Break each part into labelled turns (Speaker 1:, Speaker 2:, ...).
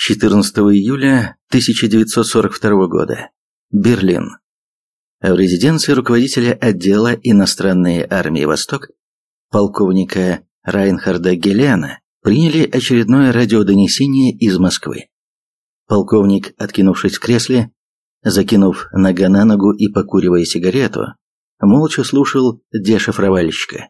Speaker 1: 14 июля 1942 года. Берлин. В резиденции руководителя отдела иностранной армии «Восток» полковника Райнхарда Гелиана приняли очередное радиодонесение из Москвы. Полковник, откинувшись в кресле, закинув нога на ногу и покуривая сигарету, молча слушал дешифровальщика.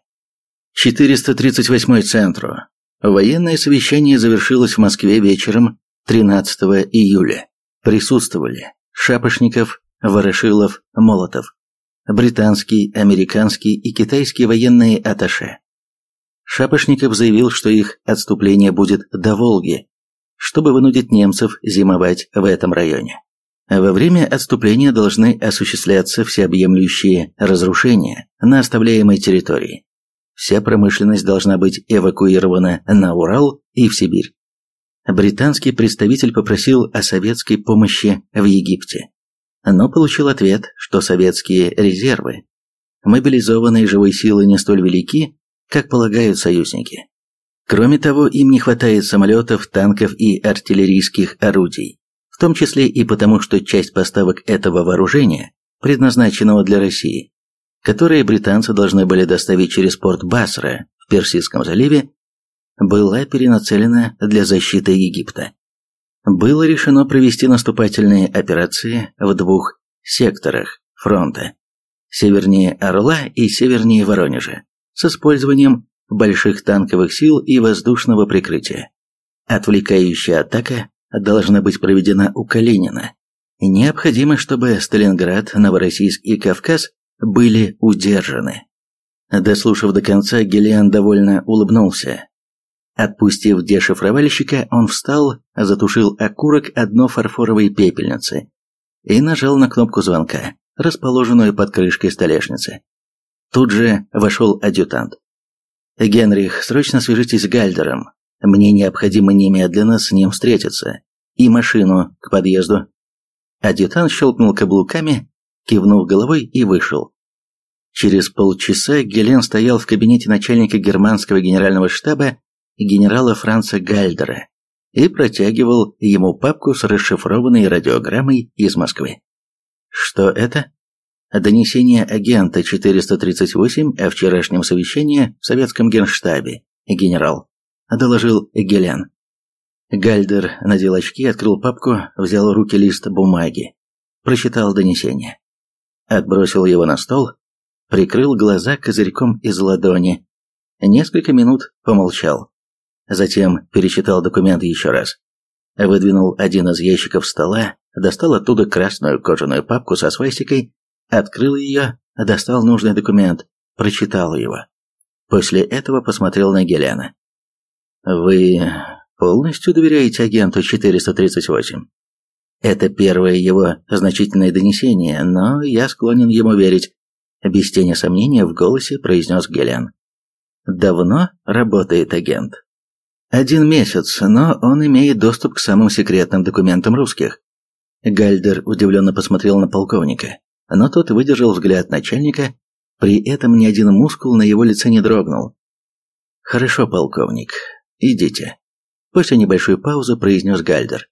Speaker 1: 438 центру. Военное совещание завершилось в Москве вечером 13 июля. Присутствовали Шапошников, Ворошилов, Молотов, британский, американский и китайский военные атташе. Шапошников заявил, что их отступление будет до Волги, чтобы вынудить немцев зимовать в этом районе. Во время отступления должны осуществляться всеобъемлющие разрушения на оставляемой территории. Вся промышленность должна быть эвакуирована на Урал и в Сибирь британский представитель попросил о советской помощи в Египте, но получил ответ, что советские резервы, мобилизованные живой силы не столь велики, как полагают союзники. Кроме того, им не хватает самолетов, танков и артиллерийских орудий, в том числе и потому, что часть поставок этого вооружения, предназначенного для России, которые британцы должны были доставить через порт Басра в Персидском заливе, была перенацелена для защиты Египта. Было решено провести наступательные операции в двух секторах фронта, севернее Орла и севернее Воронежа, с использованием больших танковых сил и воздушного прикрытия. Отвлекающая атака должна быть проведена у Калинина. Необходимо, чтобы Сталинград, Новороссийск и Кавказ были удержаны. Дослушав до конца, Гелиан довольно улыбнулся. Отпустив дешифровальщика, он встал, затушил окурок одной фарфоровой пепельницы и нажал на кнопку звонка, расположенную под крышкой столешницы. Тут же вошел адъютант. «Генрих, срочно свяжитесь с Гальдером. Мне необходимо немедленно с ним встретиться. И машину к подъезду». Адъютант щелкнул каблуками, кивнув головой и вышел. Через полчаса Гелен стоял в кабинете начальника германского генерального штаба генерала Франца Гальдера и протягивал ему папку с расшифрованной радиограммой из Москвы. Что это? Донесение агента 438 о вчерашнем совещании в советском генштабе, генерал, доложил Гелен. Гальдер надел очки, открыл папку, взял в руки лист бумаги, прочитал донесение. Отбросил его на стол, прикрыл глаза козырьком из ладони, несколько минут помолчал. Затем перечитал документ еще раз. Выдвинул один из ящиков стола, достал оттуда красную кожаную папку со свастикой, открыл ее, достал нужный документ, прочитал его. После этого посмотрел на Гелена. «Вы полностью доверяете агенту 438?» Это первое его значительное донесение, но я склонен ему верить. Без тени сомнения в голосе произнес Гелен. Давно работает агент? Один месяц, но он имеет доступ к самым секретным документам русских. Гальдер удивленно посмотрел на полковника, но тот выдержал взгляд начальника, при этом ни один мускул на его лице не дрогнул. «Хорошо, полковник, идите». После небольшой паузы произнес Гальдер.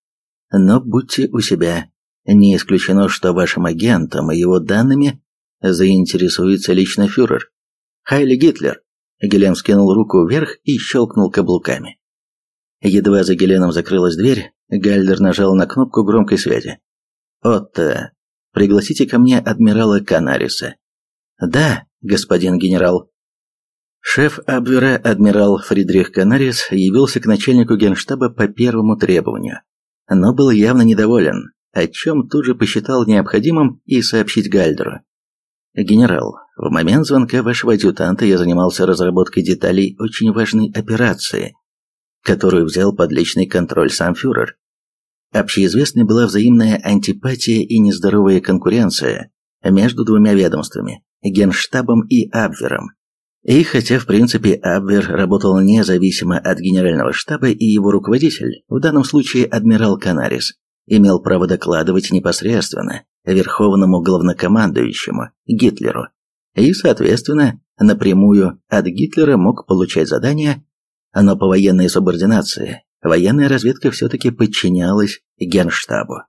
Speaker 1: «Но будьте у себя. Не исключено, что вашим агентом и его данными заинтересуется лично фюрер. Хайли Гитлер». Гелем скинул руку вверх и щелкнул каблуками. Едва за Геленом закрылась дверь, Гальдер нажал на кнопку громкой связи. «Отто, пригласите ко мне адмирала Канариса». «Да, господин генерал». Шеф Абвера, адмирал Фридрих Канарис, явился к начальнику генштаба по первому требованию, но был явно недоволен, о чем тут же посчитал необходимым и сообщить Гальдеру. «Генерал, в момент звонка вашего адъютанта я занимался разработкой деталей очень важной операции, которую взял под личный контроль сам фюрер. Общеизвестной была взаимная антипатия и нездоровая конкуренция между двумя ведомствами – Генштабом и Абвером. И хотя в принципе Абвер работал независимо от генерального штаба и его руководитель, в данном случае адмирал Канарис, имел право докладывать непосредственно верховному главнокомандующему Гитлеру и, соответственно, напрямую от Гитлера мог получать задания но по военной субординации военная разведка все-таки подчинялась генштабу.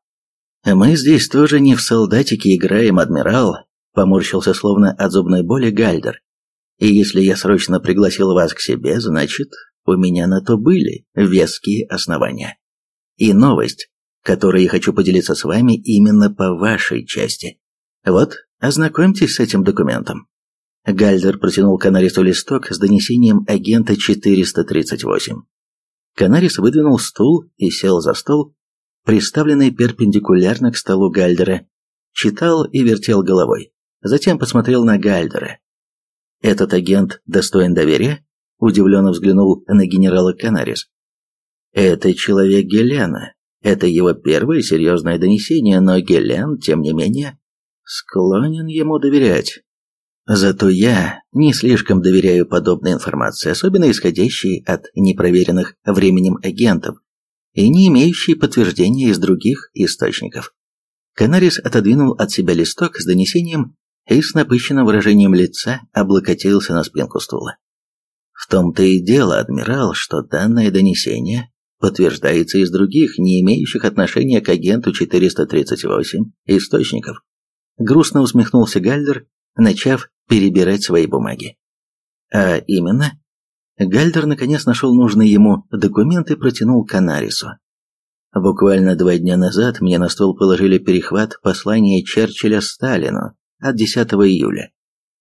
Speaker 1: «Мы здесь тоже не в солдатики играем, адмирал», — поморщился словно от зубной боли Гальдер. «И если я срочно пригласил вас к себе, значит, у меня на то были веские основания. И новость, которой я хочу поделиться с вами именно по вашей части. Вот, ознакомьтесь с этим документом». Гальдер протянул Канарису листок с донесением агента 438. Канарис выдвинул стул и сел за стол, приставленный перпендикулярно к столу Гальдера, читал и вертел головой. Затем посмотрел на Гальдера. «Этот агент достоин доверия?» Удивленно взглянул на генерала Канарис. «Это человек Гелена. Это его первое серьезное донесение, но Гелен, тем не менее, склонен ему доверять. Зато я не слишком доверяю подобной информации, особенно исходящей от непроверенных временем агентов и не имеющей подтверждения из других источников. Канарис отодвинул от себя листок с донесением и с напыщенным выражением лица облокотился на спинку стула. В том-то и дело, адмирал, что данное донесение подтверждается из других, не имеющих отношения к агенту 438 источников. Грустно усмехнулся Гальдер, начав перебирать свои бумаги. А именно, Гальдер наконец нашел нужный ему документ и протянул Канарису. Буквально два дня назад мне на стол положили перехват послания Черчилля Сталину от 10 июля,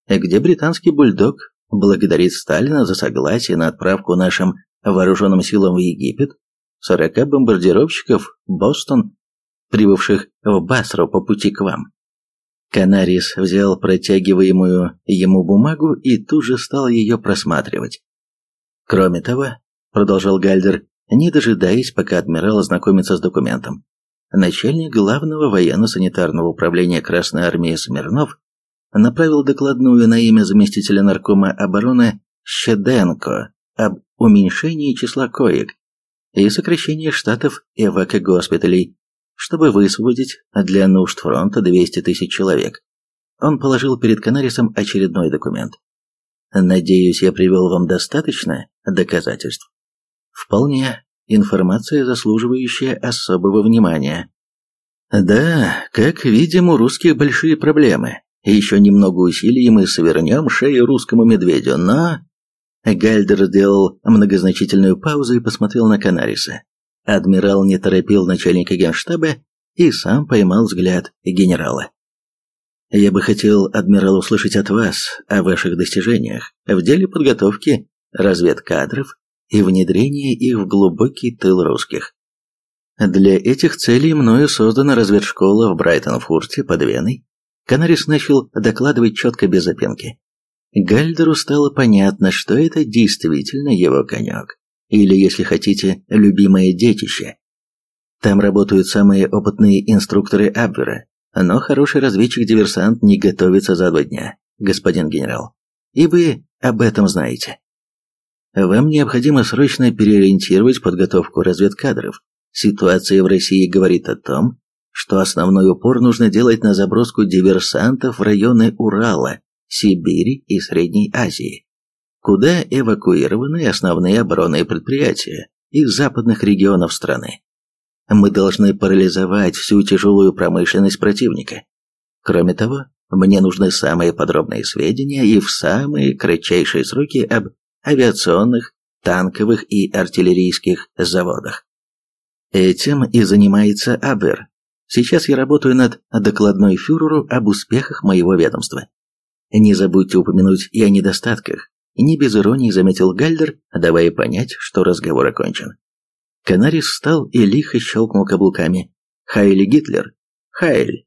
Speaker 1: где британский бульдог благодарит Сталина за согласие на отправку нашим вооруженным силам в Египет 40 бомбардировщиков «Бостон», прибывших в Басру по пути к вам. Канарис взял протягиваемую ему бумагу и тут же стал ее просматривать. Кроме того, продолжал Гальдер, не дожидаясь, пока адмирал ознакомится с документом, начальник главного военно-санитарного управления Красной Армии Смирнов направил докладную на имя заместителя наркома обороны Щеденко об уменьшении числа коек и сокращении штатов эвакогоспиталей чтобы высвободить для нужд фронта 200 тысяч человек. Он положил перед Канарисом очередной документ. Надеюсь, я привел вам достаточно доказательств. Вполне. Информация, заслуживающая особого внимания. Да, как видим, у русских большие проблемы. Еще немного усилий, и мы свернем шею русскому медведю, но... Гальдер сделал многозначительную паузу и посмотрел на Канариса. Адмирал не торопил начальника генштаба и сам поймал взгляд генерала. «Я бы хотел, адмирал, услышать от вас о ваших достижениях в деле подготовки разведкадров и внедрения их в глубокий тыл русских. Для этих целей мною создана разведшкола в Брайтон-Фурте под Веной. Канарис начал докладывать четко без запинки. Гальдеру стало понятно, что это действительно его конек или, если хотите, любимое детище. Там работают самые опытные инструкторы Абвера, но хороший разведчик-диверсант не готовится за два дня, господин генерал. И вы об этом знаете. Вам необходимо срочно переориентировать подготовку разведкадров. Ситуация в России говорит о том, что основной упор нужно делать на заброску диверсантов в районы Урала, Сибири и Средней Азии куда эвакуированы основные оборонные предприятия из западных регионов страны. Мы должны парализовать всю тяжелую промышленность противника. Кроме того, мне нужны самые подробные сведения и в самые кратчайшие сроки об авиационных, танковых и артиллерийских заводах. Этим и занимается Абвер. Сейчас я работаю над докладной фюреру об успехах моего ведомства. Не забудьте упомянуть и о недостатках, не без иронии заметил Гальдер, давая понять, что разговор окончен. Канарис встал и лихо щелкнул каблуками. «Хайли Гитлер! Хайль!»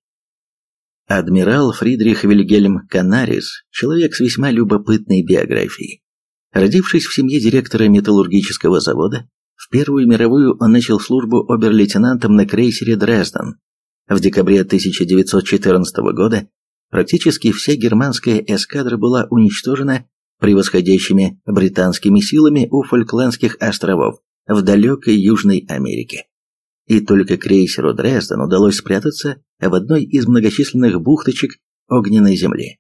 Speaker 1: Адмирал Фридрих Вильгельм Канарис – человек с весьма любопытной биографией. Родившись в семье директора металлургического завода, в Первую мировую он начал службу обер-лейтенантом на крейсере «Дрезден». В декабре 1914 года практически вся германская эскадра была уничтожена превосходящими британскими силами у Фолклендских островов в далекой Южной Америке. И только крейсеру Дрезден удалось спрятаться в одной из многочисленных бухточек огненной земли.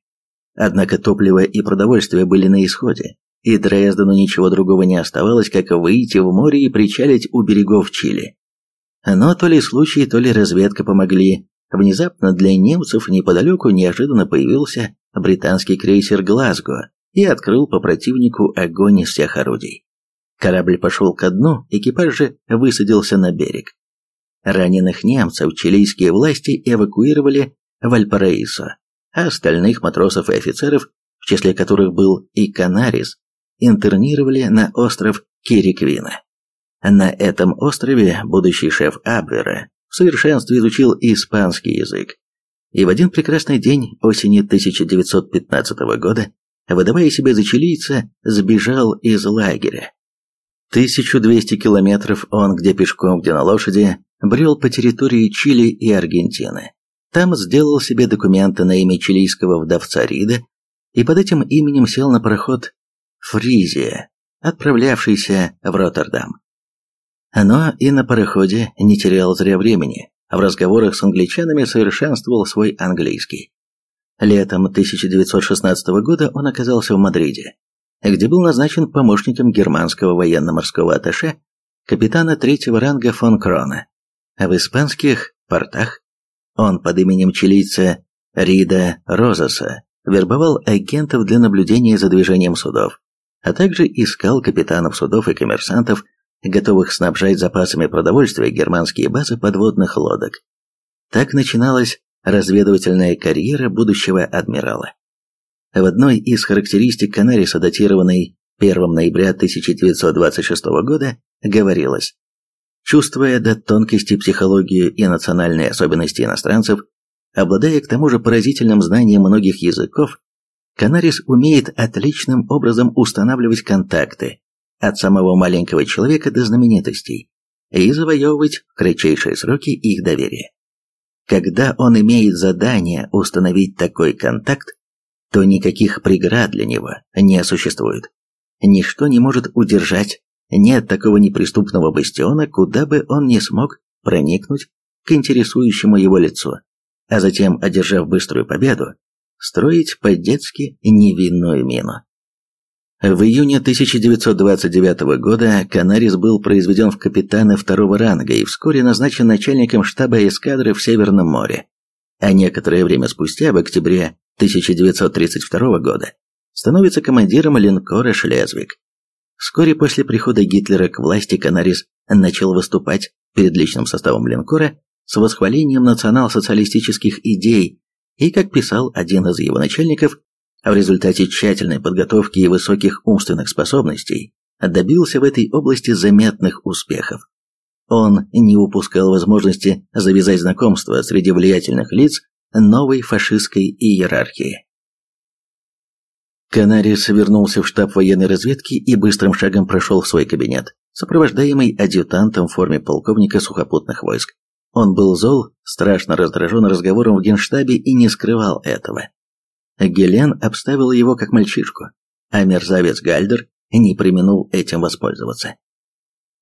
Speaker 1: Однако топливо и продовольствие были на исходе, и Дрездену ничего другого не оставалось, как выйти в море и причалить у берегов Чили. Но то ли случай, то ли разведка помогли. Внезапно для немцев неподалеку неожиданно появился британский крейсер «Глазго» и открыл по противнику огонь из всех орудий. Корабль пошел ко дну, экипаж же высадился на берег. Раненых немцев чилийские власти эвакуировали в Альпараисо, а остальных матросов и офицеров, в числе которых был и Канарис, интернировали на остров Кириквина. На этом острове будущий шеф Абвера в совершенстве изучил испанский язык. И в один прекрасный день осени 1915 года, выдавая себя за чилийца, сбежал из лагеря. 1200 километров он, где пешком, где на лошади, брел по территории Чили и Аргентины. Там сделал себе документы на имя чилийского вдовца Рида и под этим именем сел на пароход «Фризия», отправлявшийся в Роттердам. Но и на пароходе не терял зря времени, а в разговорах с англичанами совершенствовал свой английский. Летом 1916 года он оказался в Мадриде, где был назначен помощником германского военно-морского атташе капитана третьего ранга фон Крона. А в испанских портах он под именем чилийца Рида Розаса вербовал агентов для наблюдения за движением судов, а также искал капитанов судов и коммерсантов, готовых снабжать запасами продовольствия германские базы подводных лодок. Так начиналась разведывательная карьера будущего адмирала. В одной из характеристик Канариса, датированной 1 ноября 1926 года, говорилось Чувствуя до тонкости психологию и национальные особенности иностранцев, обладая к тому же поразительным знанием многих языков, Канарис умеет отличным образом устанавливать контакты от самого маленького человека до знаменитостей и завоевывать в кратчайшие сроки их доверие. Когда он имеет задание установить такой контакт, то никаких преград для него не существует. Ничто не может удержать нет такого неприступного бастиона, куда бы он не смог проникнуть к интересующему его лицу, а затем, одержав быструю победу, строить по-детски невинную мину. В июне 1929 года Канарис был произведен в капитаны второго ранга и вскоре назначен начальником штаба эскадры в Северном море. А некоторое время спустя, в октябре 1932 года, становится командиром линкора «Шлезвик». Вскоре после прихода Гитлера к власти Канарис начал выступать перед личным составом линкора с восхвалением национал-социалистических идей и, как писал один из его начальников, в результате тщательной подготовки и высоких умственных способностей добился в этой области заметных успехов. Он не упускал возможности завязать знакомство среди влиятельных лиц новой фашистской иерархии. Канарис вернулся в штаб военной разведки и быстрым шагом прошел в свой кабинет, сопровождаемый адъютантом в форме полковника сухопутных войск. Он был зол, страшно раздражен разговором в генштабе и не скрывал этого. Гелен обставил его как мальчишку, а мерзавец Гальдер не применул этим воспользоваться.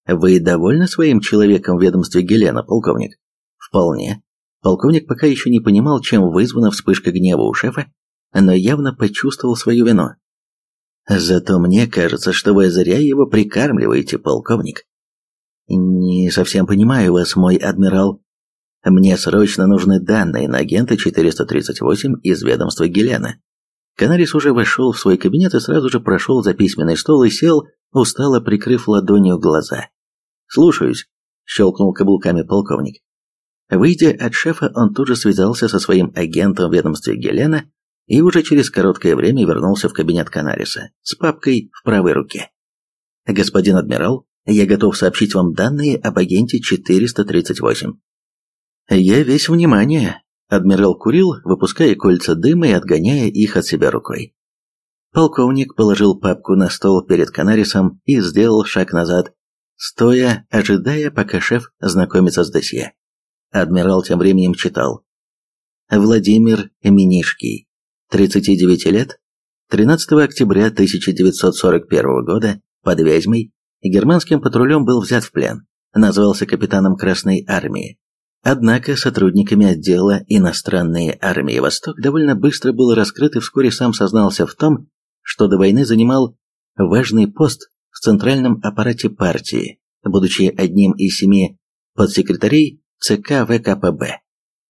Speaker 1: «Вы довольны своим человеком в ведомстве Гелена, полковник?» «Вполне». Полковник пока еще не понимал, чем вызвана вспышка гнева у шефа, но явно почувствовал свою вину. «Зато мне кажется, что вы зря его прикармливаете, полковник». «Не совсем понимаю вас, мой адмирал. Мне срочно нужны данные на агента 438 из ведомства Гелена». Канарис уже вошел в свой кабинет и сразу же прошел за письменный стол и сел, устало прикрыв ладонью глаза. «Слушаюсь», — щелкнул каблуками полковник. Выйдя от шефа, он тут же связался со своим агентом в ведомстве Гелена и уже через короткое время вернулся в кабинет Канариса с папкой в правой руке. «Господин адмирал, я готов сообщить вам данные об агенте 438». «Я весь внимание», — адмирал курил, выпуская кольца дыма и отгоняя их от себя рукой. Полковник положил папку на стол перед Канарисом и сделал шаг назад, стоя, ожидая, пока шеф знакомится с досье. Адмирал тем временем читал. Владимир Минишкий, 39 лет, 13 октября 1941 года под Вязьмой германским патрулем был взят в плен, назвался капитаном Красной Армии. Однако сотрудниками отдела иностранные армии Восток довольно быстро был раскрыт и вскоре сам сознался в том, что до войны занимал важный пост в центральном аппарате партии, будучи одним из семи подсекретарей ЦК ВКПБ.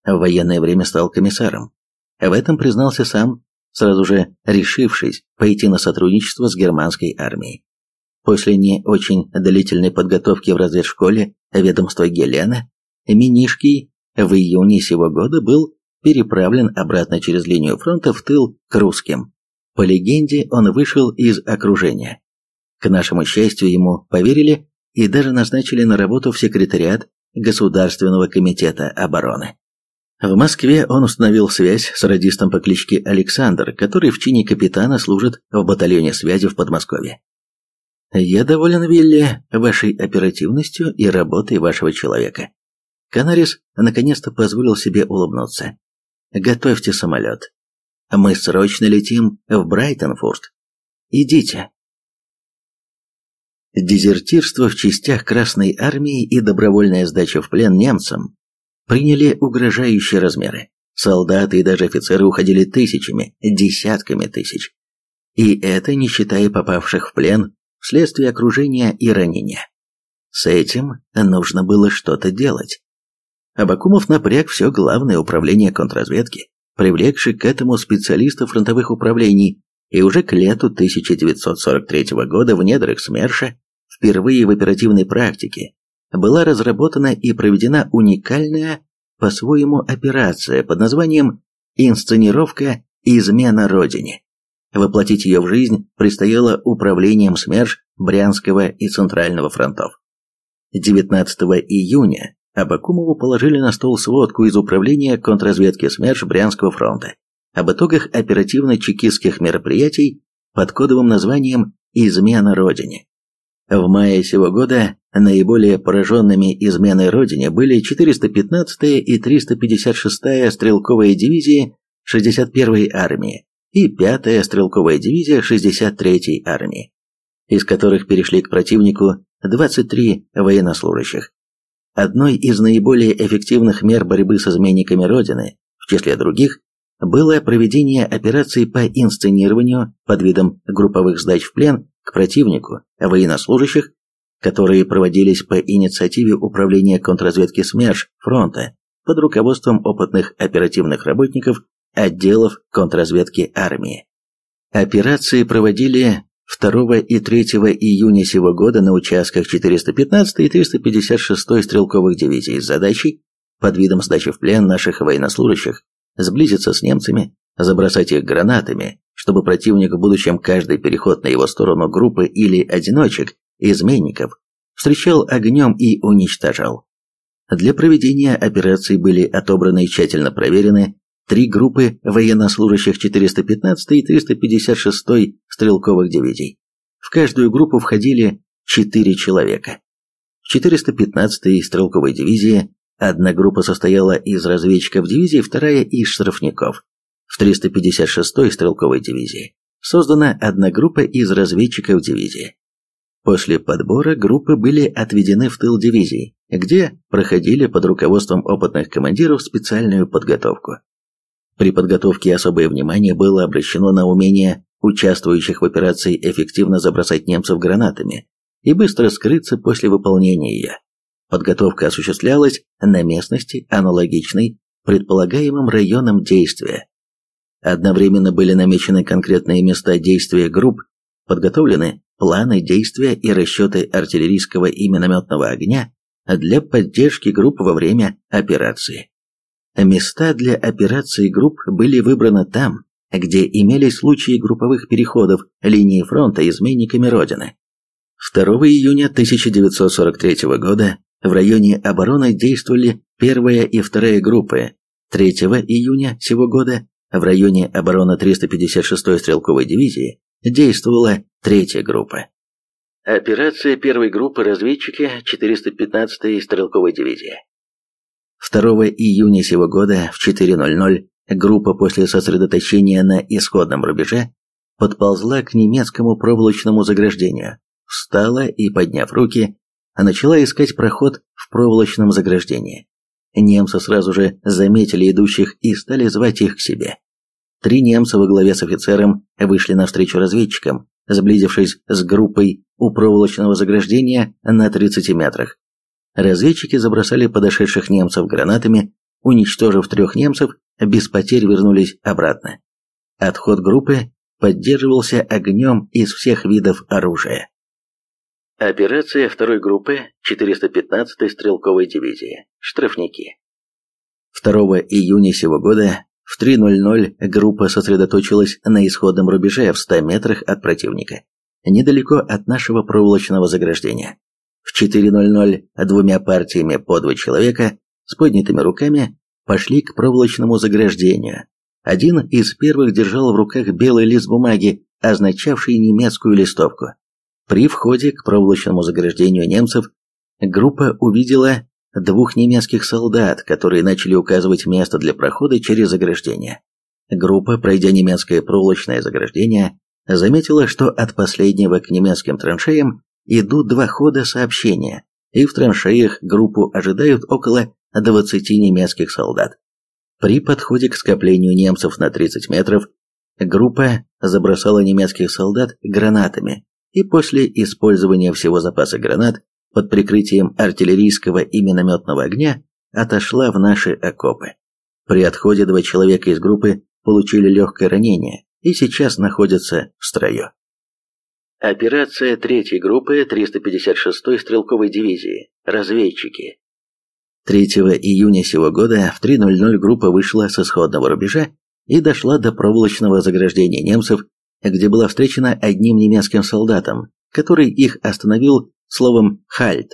Speaker 1: В военное время стал комиссаром. В этом признался сам, сразу же решившись пойти на сотрудничество с германской армией. После не очень длительной подготовки в разведшколе ведомства Гелена, Минишкий в июне сего года был переправлен обратно через линию фронта в тыл к русским. По легенде, он вышел из окружения. К нашему счастью, ему поверили и даже назначили на работу в секретариат Государственного комитета обороны. В Москве он установил связь с радистом по кличке Александр, который в чине капитана служит в батальоне связи в Подмосковье. «Я доволен, Вилли, вашей оперативностью и работой вашего человека». Канарис наконец-то позволил себе улыбнуться. «Готовьте самолет. Мы срочно летим в Брайтонфурт. Идите». Дезертирство в частях Красной Армии и добровольная сдача в плен немцам приняли угрожающие размеры. Солдаты и даже офицеры уходили тысячами, десятками тысяч. И это не считая попавших в плен вследствие окружения и ранения. С этим нужно было что-то делать. Абакумов напряг все главное управление контрразведки, привлекший к этому специалистов фронтовых управлений, и уже к лету 1943 года в недрах СМЕРШа впервые в оперативной практике была разработана и проведена уникальная по-своему операция под названием «Инсценировка измена Родине». Воплотить ее в жизнь предстояло управлением СМЕРШ Брянского и Центрального фронтов. 19 июня Абакумову положили на стол сводку из управления контрразведки СМЕРШ Брянского фронта об итогах оперативно-чекистских мероприятий под кодовым названием «Измена Родине». В мае сего года наиболее пораженными изменой Родине были 415-я и 356-я стрелковые дивизии 61-й армии и 5-я стрелковая дивизия 63-й армии, из которых перешли к противнику 23 военнослужащих. Одной из наиболее эффективных мер борьбы с изменниками Родины, в числе других, было проведение операций по инсценированию под видом групповых сдач в плен к противнику военнослужащих, которые проводились по инициативе Управления контрразведки СМЕРШ фронта под руководством опытных оперативных работников отделов контрразведки армии. Операции проводили 2 и 3 июня сего года на участках 415 и 356 стрелковых дивизий с задачей под видом сдачи в плен наших военнослужащих сблизиться с немцами, забросать их гранатами, чтобы противник в будущем каждый переход на его сторону группы или одиночек, изменников, встречал огнем и уничтожал. Для проведения операции были отобраны и тщательно проверены три группы военнослужащих 415 и 356 стрелковых дивизий. В каждую группу входили четыре человека. В 415 стрелковой дивизии одна группа состояла из разведчиков дивизии, вторая из штрафников. В 356 стрелковой дивизии создана одна группа из разведчиков дивизии. После подбора группы были отведены в тыл дивизии, где проходили под руководством опытных командиров специальную подготовку. При подготовке особое внимание было обращено на умение участвующих в операции эффективно забросать немцев гранатами и быстро скрыться после выполнения ее. Подготовка осуществлялась на местности, аналогичной предполагаемым районам действия. Одновременно были намечены конкретные места действия групп, подготовлены планы действия и расчеты артиллерийского и минометного огня для поддержки групп во время операции. Места для операции групп были выбраны там, где имелись случаи групповых переходов линии фронта изменниками Родины. 2 июня 1943 года в районе обороны действовали первая и вторая группы. 3 июня сего года в районе обороны 356-й стрелковой дивизии действовала третья группа. Операция первой группы разведчики 415-й стрелковой дивизии. 2 июня сего года в 4.00 группа после сосредоточения на исходном рубеже подползла к немецкому проволочному заграждению, встала и, подняв руки, начала искать проход в проволочном заграждении. Немцы сразу же заметили идущих и стали звать их к себе. Три немца во главе с офицером вышли навстречу разведчикам, сблизившись с группой у проволочного заграждения на 30 метрах. Разведчики забросали подошедших немцев гранатами, уничтожив трех немцев, без потерь вернулись обратно. Отход группы поддерживался огнем из всех видов оружия. Операция второй группы 415-й стрелковой дивизии. Штрафники. 2 июня сего года в 3.00 группа сосредоточилась на исходном рубеже в 100 метрах от противника, недалеко от нашего проволочного заграждения. В 4.00 двумя партиями по два человека с поднятыми руками пошли к проволочному заграждению. Один из первых держал в руках белый лист бумаги, означавший немецкую листовку. При входе к проволочному заграждению немцев группа увидела двух немецких солдат, которые начали указывать место для прохода через заграждение. Группа, пройдя немецкое проволочное заграждение, заметила, что от последнего к немецким траншеям идут два хода сообщения, и в траншеях группу ожидают около 20 немецких солдат. При подходе к скоплению немцев на 30 метров группа забросала немецких солдат гранатами, и после использования всего запаса гранат под прикрытием артиллерийского и минометного огня отошла в наши окопы. При отходе два человека из группы получили легкое ранение и сейчас находятся в строю. Операция третьей группы 356-й стрелковой дивизии. Разведчики. 3 июня сего года в 3.00 группа вышла с исходного рубежа и дошла до проволочного заграждения немцев, где была встречена одним немецким солдатом, который их остановил словом «хальт».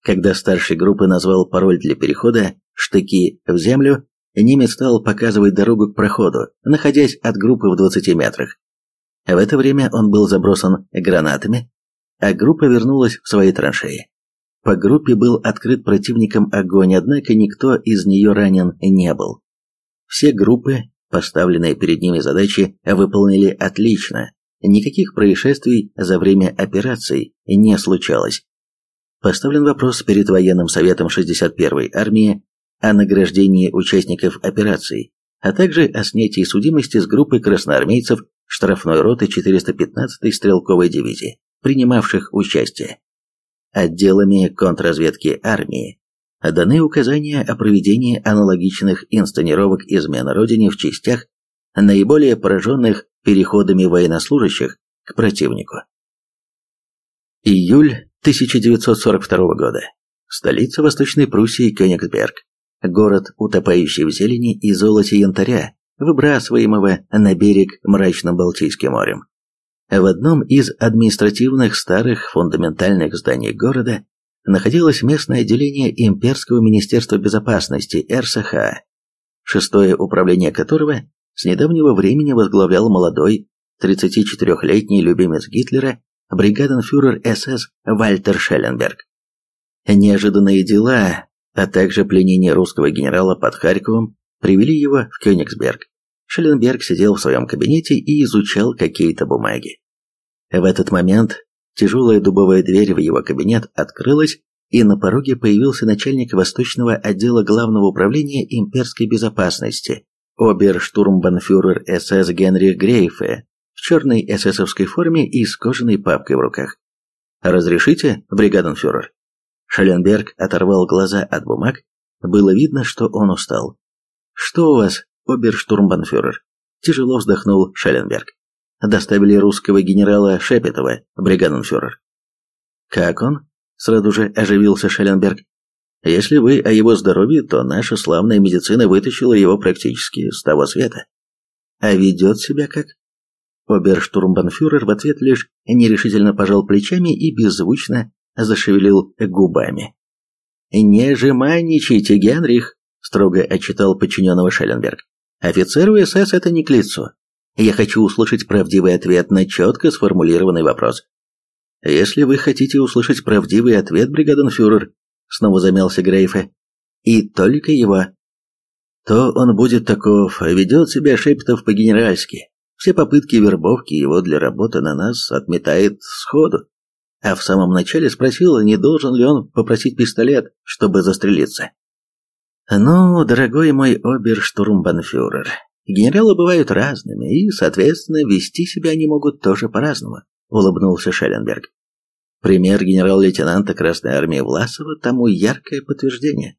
Speaker 1: Когда старший группы назвал пароль для перехода «штыки в землю», немец стал показывать дорогу к проходу, находясь от группы в 20 метрах. В это время он был забросан гранатами, а группа вернулась в свои траншеи. По группе был открыт противником огонь, однако никто из нее ранен не был. Все группы, поставленные перед ними задачи, выполнили отлично, Никаких происшествий за время операций не случалось. Поставлен вопрос перед военным советом 61-й армии о награждении участников операций, а также о снятии судимости с группы красноармейцев штрафной роты 415-й стрелковой дивизии, принимавших участие. Отделами контрразведки армии даны указания о проведении аналогичных инсценировок измены Родине в частях, наиболее пораженных переходами военнослужащих к противнику. Июль 1942 года. Столица Восточной Пруссии Кёнигсберг. Город, утопающий в зелени и золоте янтаря, выбрасываемого на берег мрачным Балтийским морем. В одном из административных старых фундаментальных зданий города находилось местное отделение Имперского министерства безопасности РСХ, шестое управление которого с недавнего времени возглавлял молодой, 34-летний любимец Гитлера, бригаденфюрер СС Вальтер Шелленберг. Неожиданные дела, а также пленение русского генерала под Харьковом привели его в Кёнигсберг. Шелленберг сидел в своем кабинете и изучал какие-то бумаги. В этот момент тяжелая дубовая дверь в его кабинет открылась, и на пороге появился начальник восточного отдела Главного управления имперской безопасности оберштурмбанфюрер СС Генрих Грейфе в черной эсэсовской форме и с кожаной папкой в руках. «Разрешите, бригаденфюрер?» Шелленберг оторвал глаза от бумаг. Было видно, что он устал. «Что у вас, оберштурмбанфюрер?» Тяжело вздохнул Шелленберг. «Доставили русского генерала Шепетова, бригаденфюрер». «Как он?» Сразу же оживился Шелленберг. Если вы о его здоровье, то наша славная медицина вытащила его практически с того света. А ведет себя как? Оберштурмбанфюрер в ответ лишь нерешительно пожал плечами и беззвучно зашевелил губами. «Не жеманничайте, Генрих!» – строго отчитал подчиненного Шелленберг. «Офицеру СС это не к лицу. Я хочу услышать правдивый ответ на четко сформулированный вопрос. Если вы хотите услышать правдивый ответ, бригаденфюрер, снова замялся Грейфе. И только его. То он будет таков, ведет себя Шепетов по-генеральски. Все попытки вербовки его для работы на нас отметает сходу. А в самом начале спросил, не должен ли он попросить пистолет, чтобы застрелиться. «Ну, дорогой мой оберштурмбанфюрер, генералы бывают разными, и, соответственно, вести себя они могут тоже по-разному. улыбнулся Шелленберг. Пример генерал-лейтенанта Красной Армии Власова тому яркое подтверждение.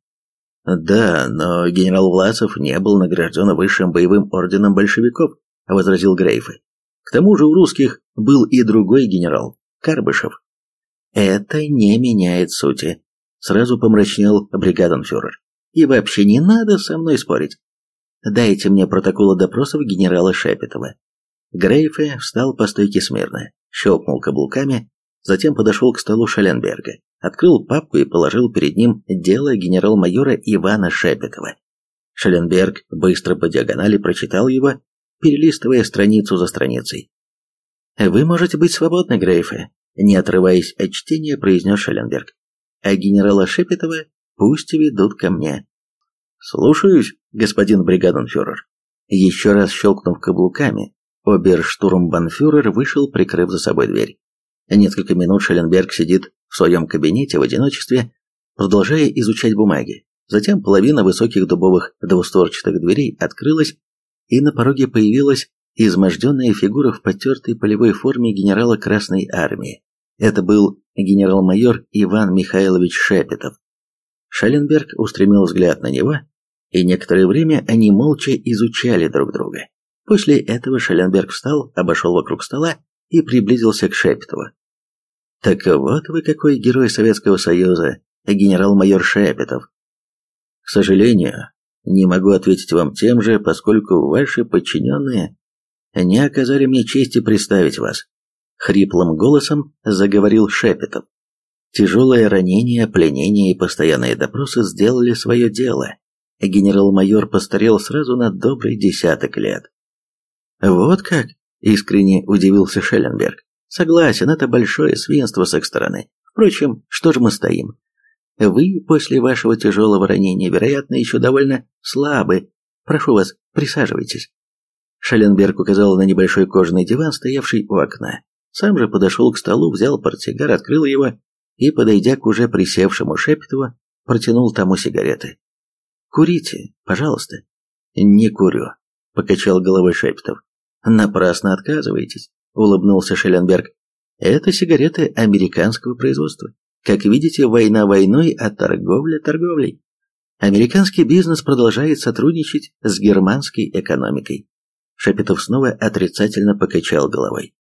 Speaker 1: Да, но генерал Власов не был награжден высшим боевым орденом большевиков, возразил Грейфы. К тому же у русских был и другой генерал, Карбышев. Это не меняет сути, сразу помрачнел бригаденфюрер. И вообще не надо со мной спорить. Дайте мне протоколы допросов генерала Шепетова. Грейфе встал по стойке смирно, щелкнул каблуками, затем подошел к столу Шаленберга, открыл папку и положил перед ним дело генерал-майора Ивана Шепетова. Шаленберг быстро по диагонали прочитал его, перелистывая страницу за страницей. «Вы можете быть свободны, Грейфе», не отрываясь от чтения, произнес Шаленберг. «А генерала Шепетова пусть ведут ко мне». «Слушаюсь, господин бригаденфюрер». Еще раз щелкнув каблуками, оберштурмбанфюрер вышел, прикрыв за собой дверь. Несколько минут Шелленберг сидит в своем кабинете в одиночестве, продолжая изучать бумаги. Затем половина высоких дубовых двустворчатых дверей открылась, и на пороге появилась изможденная фигура в потертой полевой форме генерала Красной Армии. Это был генерал-майор Иван Михайлович Шепетов. Шелленберг устремил взгляд на него и некоторое время они молча изучали друг друга. После этого Шелленберг встал, обошел вокруг стола и приблизился к Шепетову. «Так вот вы какой герой Советского Союза, генерал-майор Шепетов. К сожалению, не могу ответить вам тем же, поскольку ваши подчиненные не оказали мне чести представить вас», — хриплым голосом заговорил Шепетов. Тяжелое ранение, пленение и постоянные допросы сделали свое дело генерал-майор постарел сразу на добрый десяток лет. «Вот как?» – искренне удивился Шелленберг. «Согласен, это большое свинство с их стороны. Впрочем, что же мы стоим? Вы после вашего тяжелого ранения, вероятно, еще довольно слабы. Прошу вас, присаживайтесь». Шелленберг указал на небольшой кожаный диван, стоявший у окна. Сам же подошел к столу, взял портсигар, открыл его и, подойдя к уже присевшему Шепетову, протянул тому сигареты. Курите, пожалуйста. Не курю, покачал головой Шепетов. Напрасно отказываетесь, улыбнулся Шелленберг. Это сигареты американского производства. Как видите, война войной, а торговля торговлей. Американский бизнес продолжает сотрудничать с германской экономикой. Шепетов снова отрицательно покачал головой.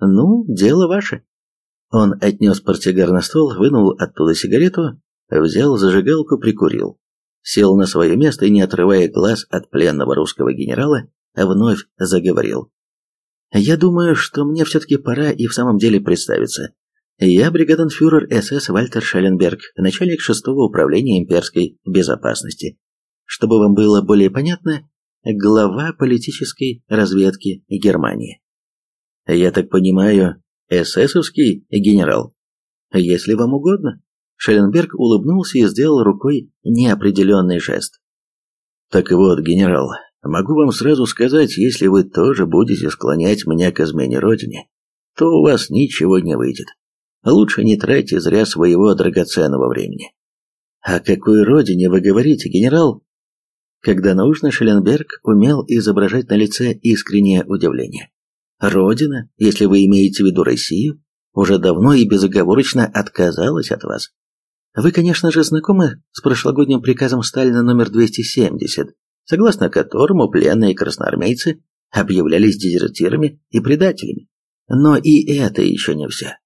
Speaker 1: «Ну, дело ваше». Он отнес портсигар на стол, вынул оттуда сигарету, взял зажигалку, прикурил сел на свое место и, не отрывая глаз от пленного русского генерала, вновь заговорил. «Я думаю, что мне все-таки пора и в самом деле представиться. Я бригаденфюрер СС Вальтер Шелленберг, начальник шестого управления имперской безопасности. Чтобы вам было более понятно, глава политической разведки Германии. Я так понимаю, эсэсовский генерал? Если вам угодно. Шелленберг улыбнулся и сделал рукой неопределенный жест. «Так вот, генерал, могу вам сразу сказать, если вы тоже будете склонять меня к измене Родине, то у вас ничего не выйдет. Лучше не тратьте зря своего драгоценного времени». «О какой Родине вы говорите, генерал?» Когда нужно, Шелленберг умел изображать на лице искреннее удивление. «Родина, если вы имеете в виду Россию, уже давно и безоговорочно отказалась от вас. Вы, конечно же, знакомы с прошлогодним приказом Сталина номер 270, согласно которому пленные красноармейцы объявлялись дезертирами и предателями. Но и это еще не все.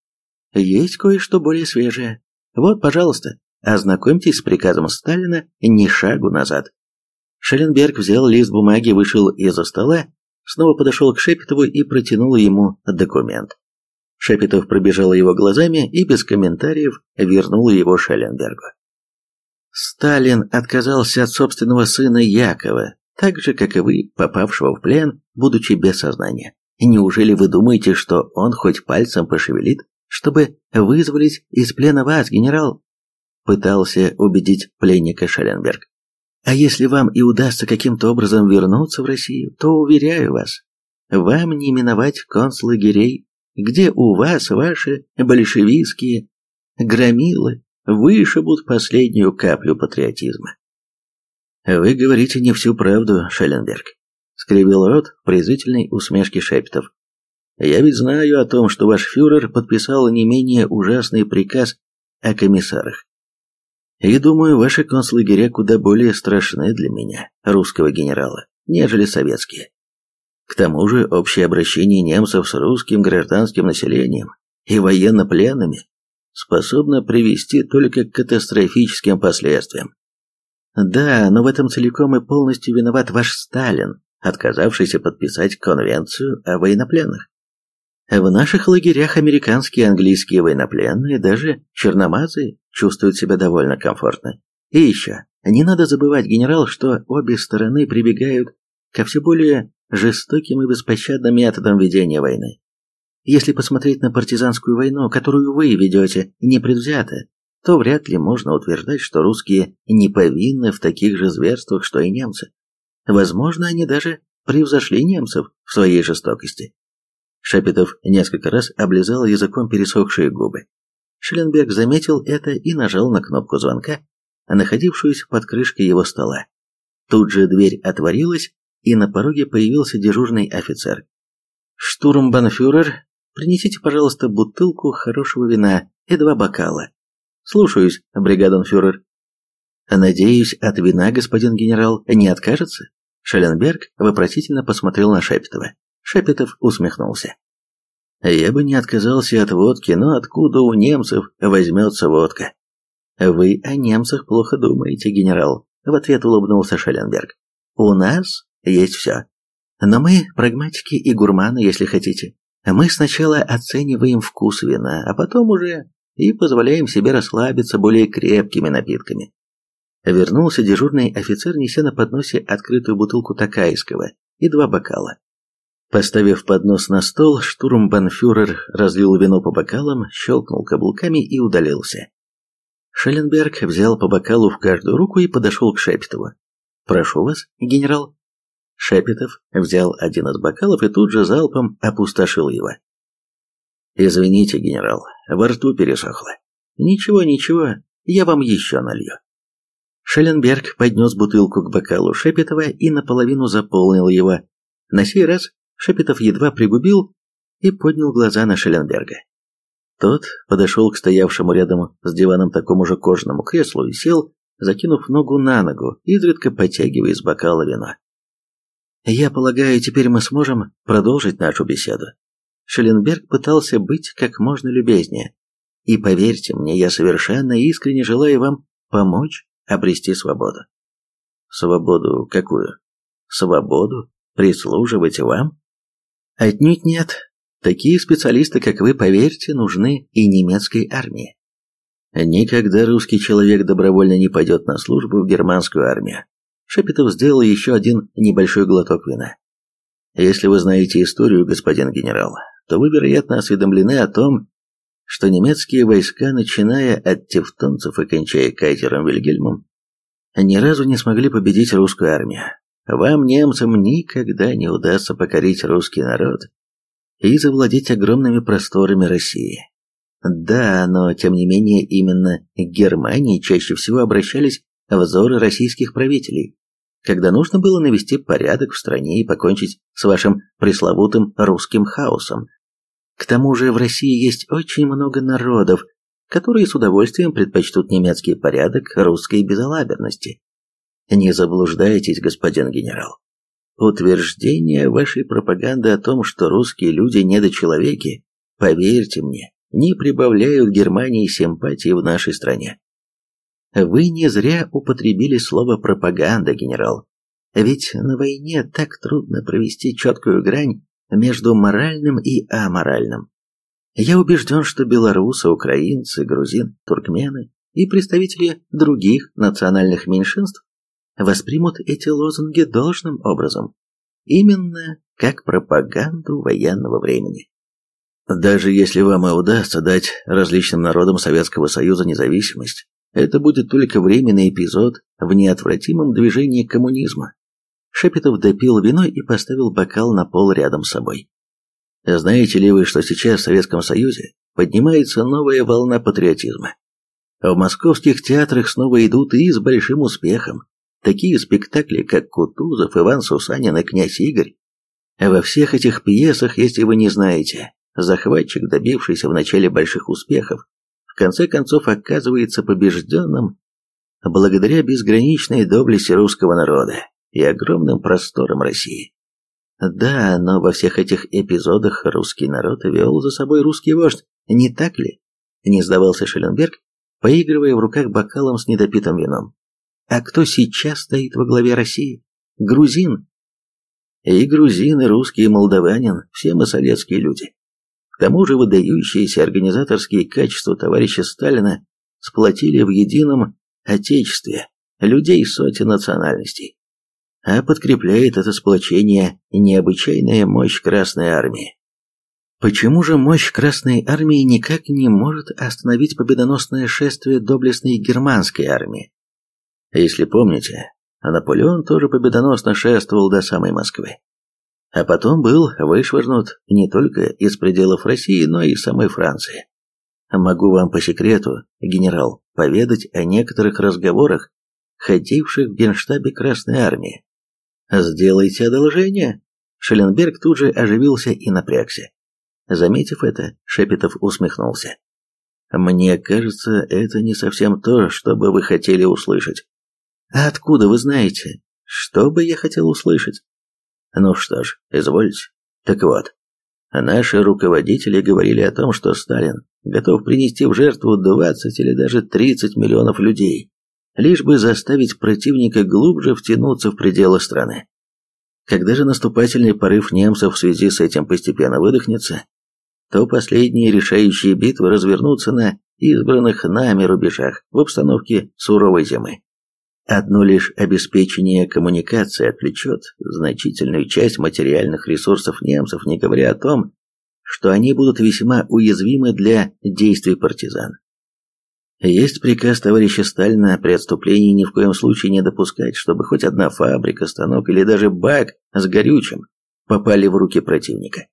Speaker 1: Есть кое-что более свежее. Вот, пожалуйста, ознакомьтесь с приказом Сталина ни шагу назад. Шелленберг взял лист бумаги, вышел из-за стола, снова подошел к Шепетову и протянул ему документ. Шепетов пробежал его глазами и без комментариев вернул его Шелленбергу. Сталин отказался от собственного сына Якова, так же, как и вы, попавшего в плен, будучи без сознания. Неужели вы думаете, что он хоть пальцем пошевелит, чтобы вызволить из плена вас, генерал? Пытался убедить пленника Шелленберг. А если вам и удастся каким-то образом вернуться в Россию, то, уверяю вас, вам не миновать концлагерей где у вас ваши большевистские громилы вышибут последнюю каплю патриотизма. «Вы говорите не всю правду, Шелленберг», — скривил рот в презрительной усмешке Шепетов. Я ведь знаю о том, что ваш фюрер подписал не менее ужасный приказ о комиссарах. И думаю, ваши концлагеря куда более страшны для меня, русского генерала, нежели советские. К тому же общее обращение немцев с русским гражданским населением и военнопленными способно привести только к катастрофическим последствиям. Да, но в этом целиком и полностью виноват ваш Сталин, отказавшийся подписать конвенцию о военнопленных. В наших лагерях американские и английские военнопленные, даже черномазые, чувствуют себя довольно комфортно. И еще, не надо забывать, генерал, что обе стороны прибегают ко все более жестоким и беспощадным методам ведения войны. Если посмотреть на партизанскую войну, которую вы ведете непредвзято, то вряд ли можно утверждать, что русские не повинны в таких же зверствах, что и немцы. Возможно, они даже превзошли немцев в своей жестокости. Шепетов несколько раз облизал языком пересохшие губы. Шелленберг заметил это и нажал на кнопку звонка, находившуюся под крышкой его стола. Тут же дверь отворилась, и на пороге появился дежурный офицер. «Штурмбанфюрер, принесите, пожалуйста, бутылку хорошего вина и два бокала. Слушаюсь, бригаденфюрер». «Надеюсь, от вина господин генерал не откажется?» Шелленберг вопросительно посмотрел на Шепетова. Шепетов усмехнулся. «Я бы не отказался от водки, но откуда у немцев возьмется водка?» «Вы о немцах плохо думаете, генерал», — в ответ улыбнулся Шелленберг. «У нас есть все. Но мы прагматики и гурманы, если хотите. Мы сначала оцениваем вкус вина, а потом уже и позволяем себе расслабиться более крепкими напитками. Вернулся дежурный офицер, неся на подносе открытую бутылку такайского и два бокала. Поставив поднос на стол, штурмбанфюрер разлил вино по бокалам, щелкнул каблуками и удалился. Шелленберг взял по бокалу в каждую руку и подошел к Шепетову. «Прошу вас, генерал». Шепетов взял один из бокалов и тут же залпом опустошил его. «Извините, генерал, во рту пересохло». «Ничего, ничего, я вам еще налью». Шелленберг поднес бутылку к бокалу Шепетова и наполовину заполнил его. На сей раз Шепетов едва пригубил и поднял глаза на Шелленберга. Тот подошел к стоявшему рядом с диваном такому же кожаному креслу и сел, закинув ногу на ногу, изредка подтягивая из бокала вина. «Я полагаю, теперь мы сможем продолжить нашу беседу». Шелленберг пытался быть как можно любезнее. «И поверьте мне, я совершенно искренне желаю вам помочь обрести свободу». «Свободу какую?» «Свободу? Прислуживать вам?» «Отнюдь нет. Такие специалисты, как вы, поверьте, нужны и немецкой армии. Никогда русский человек добровольно не пойдет на службу в германскую армию. Шепетов сделал еще один небольшой глоток вина. Если вы знаете историю, господин генерал, то вы, вероятно, осведомлены о том, что немецкие войска, начиная от тевтонцев и кончая кайзером Вильгельмом, ни разу не смогли победить русскую армию. Вам, немцам, никогда не удастся покорить русский народ и завладеть огромными просторами России. Да, но тем не менее именно к Германии чаще всего обращались взоры российских правителей, когда нужно было навести порядок в стране и покончить с вашим пресловутым русским хаосом. К тому же в России есть очень много народов, которые с удовольствием предпочтут немецкий порядок русской безалаберности. Не заблуждайтесь, господин генерал. Утверждение вашей пропаганды о том, что русские люди недочеловеки, поверьте мне, не прибавляют Германии симпатии в нашей стране. Вы не зря употребили слово «пропаганда», генерал. Ведь на войне так трудно провести четкую грань между моральным и аморальным. Я убежден, что белорусы, украинцы, грузин, туркмены и представители других национальных меньшинств воспримут эти лозунги должным образом, именно как пропаганду военного времени. Даже если вам и удастся дать различным народам Советского Союза независимость, это будет только временный эпизод в неотвратимом движении коммунизма. Шепетов допил вино и поставил бокал на пол рядом с собой. Знаете ли вы, что сейчас в Советском Союзе поднимается новая волна патриотизма? В московских театрах снова идут и с большим успехом. Такие спектакли, как Кутузов, Иван Сусанин и князь Игорь, Во всех этих пьесах, если вы не знаете, захватчик, добившийся в начале больших успехов, в конце концов оказывается побежденным благодаря безграничной доблести русского народа и огромным просторам России. Да, но во всех этих эпизодах русский народ вел за собой русский вождь, не так ли? Не сдавался Шелленберг, поигрывая в руках бокалом с недопитым вином. А кто сейчас стоит во главе России? Грузин. И грузин, и русский, и молдаванин, все мы советские люди. К тому же выдающиеся организаторские качества товарища Сталина сплотили в едином отечестве людей сотен национальностей. А подкрепляет это сплочение необычайная мощь Красной Армии. Почему же мощь Красной Армии никак не может остановить победоносное шествие доблестной германской армии? Если помните, Наполеон тоже победоносно шествовал до самой Москвы. А потом был вышвырнут не только из пределов России, но и самой Франции. Могу вам по секрету, генерал, поведать о некоторых разговорах, ходивших в генштабе Красной Армии. «Сделайте одолжение!» Шелленберг тут же оживился и напрягся. Заметив это, Шепетов усмехнулся. «Мне кажется, это не совсем то, что бы вы хотели услышать». «А откуда вы знаете? Что бы я хотел услышать?» «Ну что ж, извольте. Так вот, наши руководители говорили о том, что Сталин готов принести в жертву 20 или даже 30 миллионов людей, лишь бы заставить противника глубже втянуться в пределы страны. Когда же наступательный порыв немцев в связи с этим постепенно выдохнется, то последние решающие битвы развернутся на избранных нами рубежах в обстановке суровой зимы. Одно лишь обеспечение коммуникации отвлечет значительную часть материальных ресурсов немцев, не говоря о том, что они будут весьма уязвимы для действий партизан. Есть приказ товарища Сталина при отступлении ни в коем случае не допускать, чтобы хоть одна фабрика, станок или даже бак с горючим попали в руки противника.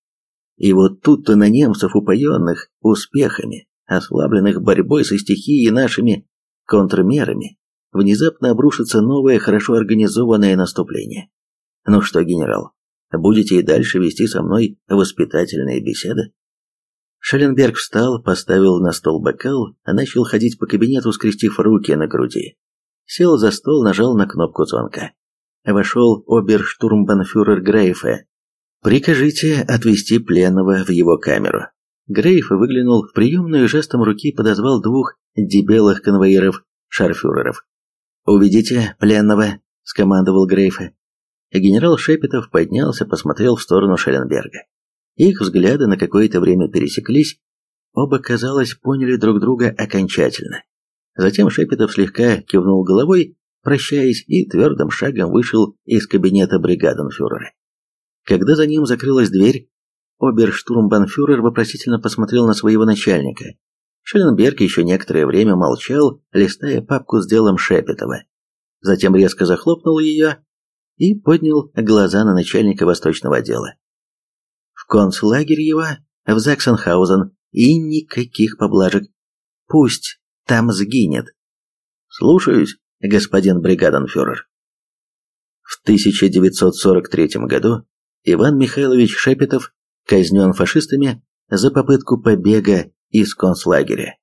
Speaker 1: И вот тут-то на немцев, упоенных успехами, ослабленных борьбой со стихией и нашими контрмерами, внезапно обрушится новое, хорошо организованное наступление. Ну что, генерал, будете и дальше вести со мной воспитательные беседы? Шелленберг встал, поставил на стол бокал, а начал ходить по кабинету, скрестив руки на груди. Сел за стол, нажал на кнопку звонка. Вошел оберштурмбанфюрер Грейфе. «Прикажите отвезти пленного в его камеру». Грейф выглянул в приемную жестом руки подозвал двух дебелых конвоиров, шарфюреров. «Уведите пленного», — скомандовал Грейфе. Генерал Шепетов поднялся, посмотрел в сторону Шелленберга. Их взгляды на какое-то время пересеклись, оба, казалось, поняли друг друга окончательно. Затем Шепетов слегка кивнул головой, прощаясь, и твердым шагом вышел из кабинета бригаденфюрера. Когда за ним закрылась дверь, оберштурмбанфюрер вопросительно посмотрел на своего начальника. Шелленберг еще некоторое время молчал, листая папку с делом Шепетова. Затем резко захлопнул ее и поднял глаза на начальника восточного отдела концлагерь его в Заксенхаузен и никаких поблажек. Пусть там сгинет. Слушаюсь, господин бригаденфюрер. В 1943 году Иван Михайлович Шепетов казнен фашистами за попытку побега из концлагеря.